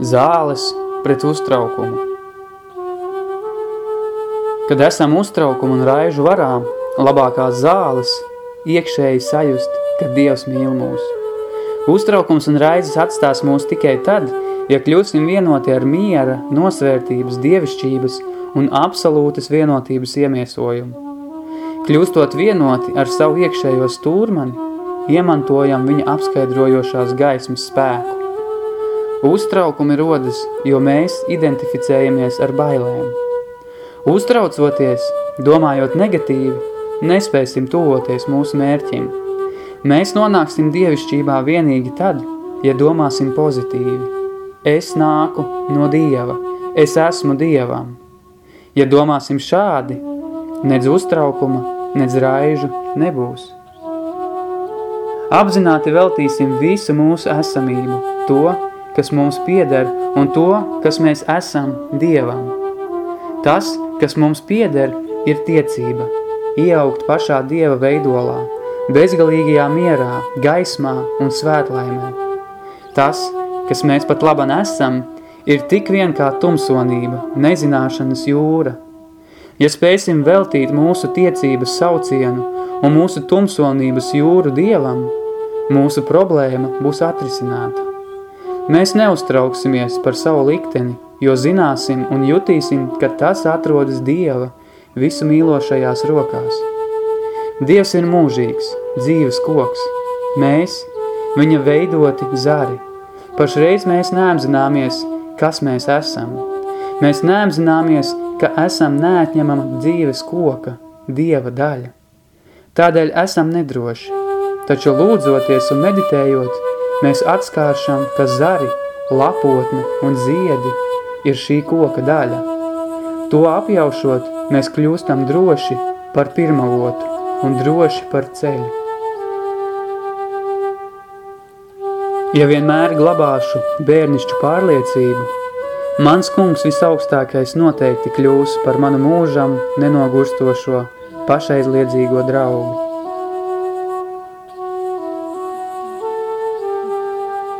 Zāles pret uztraukumu. Kad esam uztraukumu un raižu varām, labākās zāles iekšēji sajust, ka Dievs mīl mūs. Uztraukums un raizes atstās mūs tikai tad, ja kļūsim vienoti ar miera, nosvērtības, dievišķības un absolūtas vienotības iemiesojumu. Kļūstot vienoti ar savu iekšējo stūrmani, iemantojam viņa apskaidrojošās gaismas spēku. Uztraukumi rodas, jo mēs identificējamies ar bailēm. Uztraucoties, domājot negatīvi, nespēsim tuvoties mūsu mērķim. Mēs nonāksim dievišķībā vienīgi tad, ja domāsim pozitīvi. Es nāku no Dieva, es esmu Dievam. Ja domāsim šādi, nedz uztraukuma, nedz raižu nebūs. Apzināti veltīsim visu mūsu esamību, to, kas mums pieder, un to, kas mēs esam Dievam. Tas, kas mums pieder, ir tiecība, ieaugt pašā Dieva veidolā, bezgalīgajā mierā, gaismā un svētlaimē. Tas, kas mēs pat laban esam, ir tik vien kā tumsonība, nezināšanas jūra. Ja spēsim veltīt mūsu tiecības saucienu un mūsu tumsonības jūru Dievam, mūsu problēma būs atrisināta. Mēs neuztrauksimies par savu likteni, jo zināsim un jutīsim, ka tas atrodas Dieva visu mīlošajās rokās. Dievs ir mūžīgs, dzīves koks. Mēs, viņa veidoti zari. Pašreiz mēs neapzināmies, kas mēs esam. Mēs neapzināmies, ka esam neatņemama dzīves koka, Dieva daļa. Tādēļ esam nedroši, taču lūdzoties un meditējot, mēs atskāršam, ka zari, lapotne un ziedi ir šī koka daļa. To apjaušot, mēs kļūstam droši par pirmavotu un droši par ceļu. Ja vienmēr glabāšu bērnišķu pārliecību, mans kungs visaugstākais noteikti kļūs par manu mūžam nenogurstošo pašaizliedzīgo draugu.